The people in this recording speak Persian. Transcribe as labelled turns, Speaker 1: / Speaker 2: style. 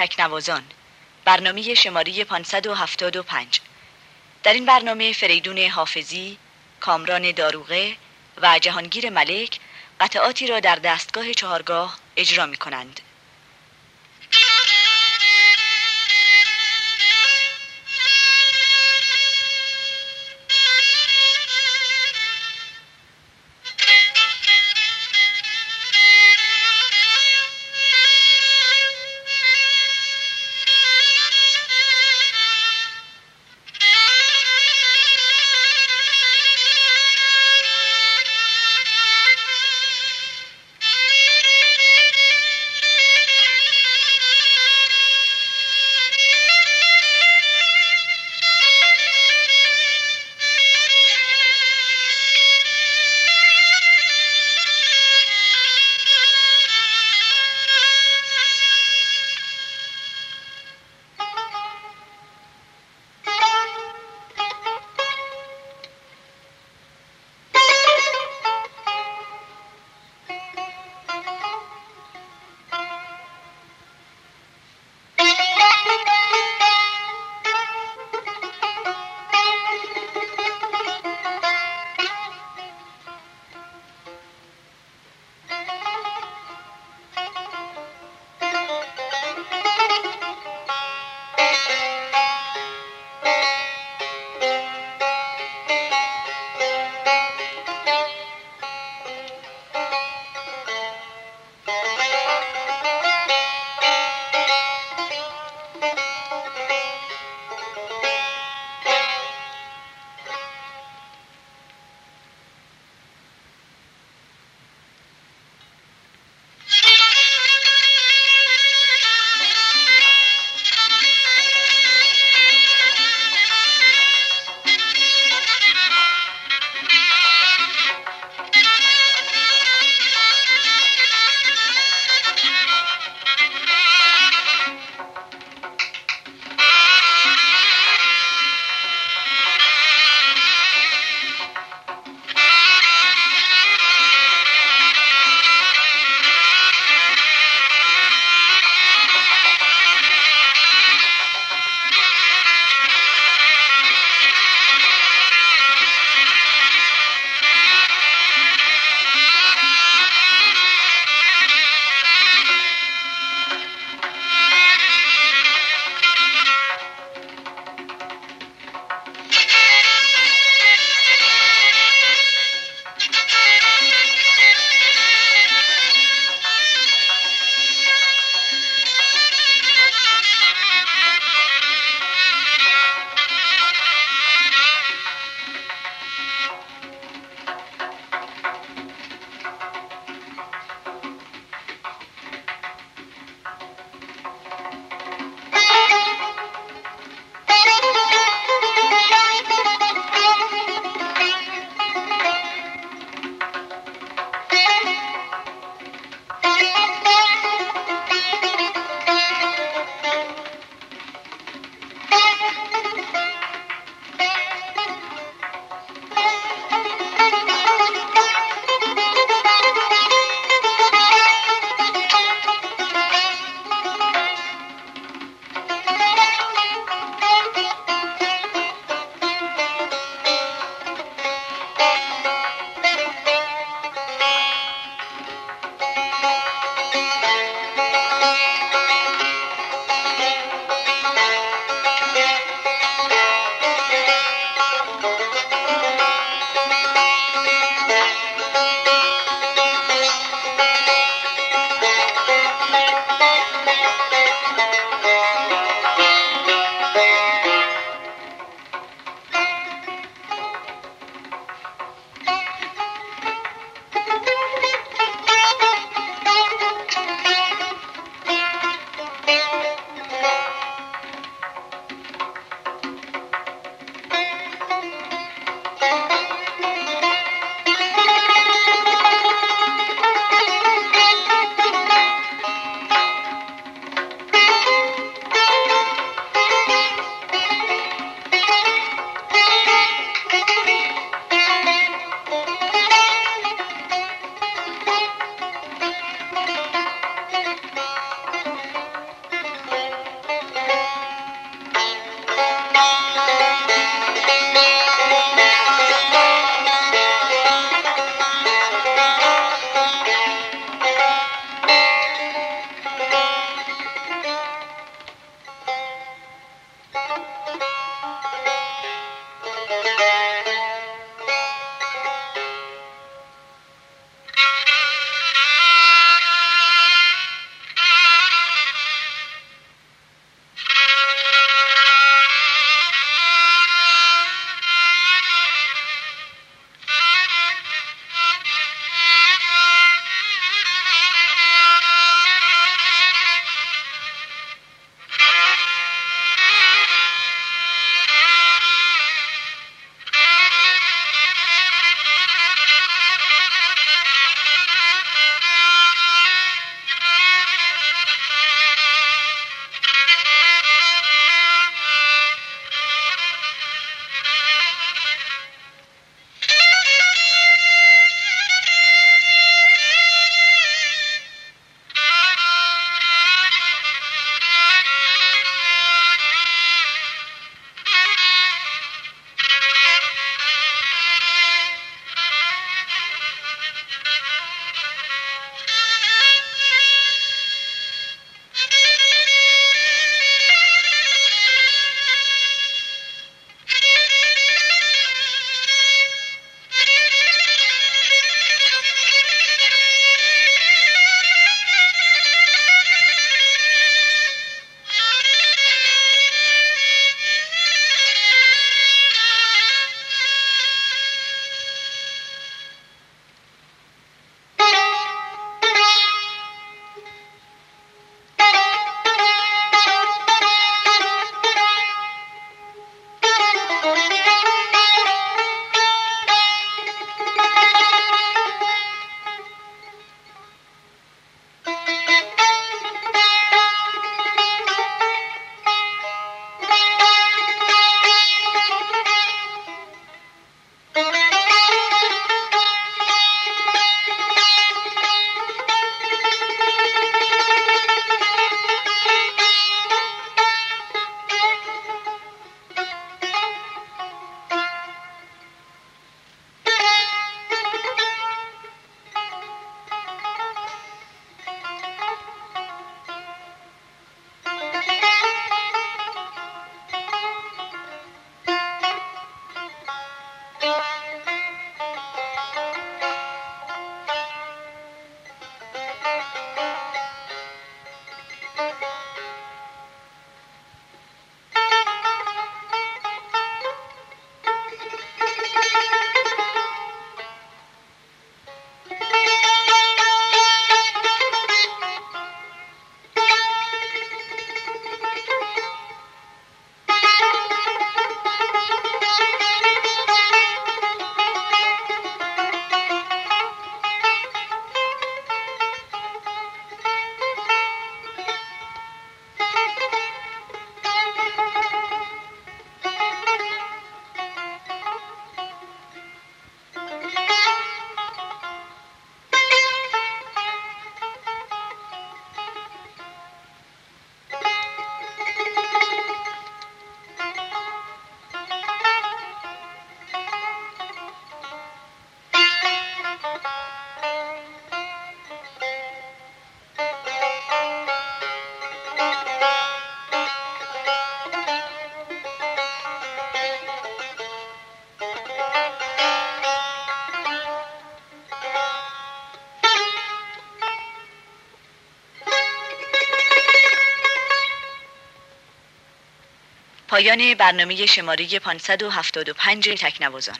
Speaker 1: تکنوازان برنامه شماره 575 در این برنامه فریدون حافظی، کامران داروغه و جهانگیر ملک قطعاتی را در دستگاه چهارگاه اجرا می کنند. پایان برنامه شماره 575 تکنوازان.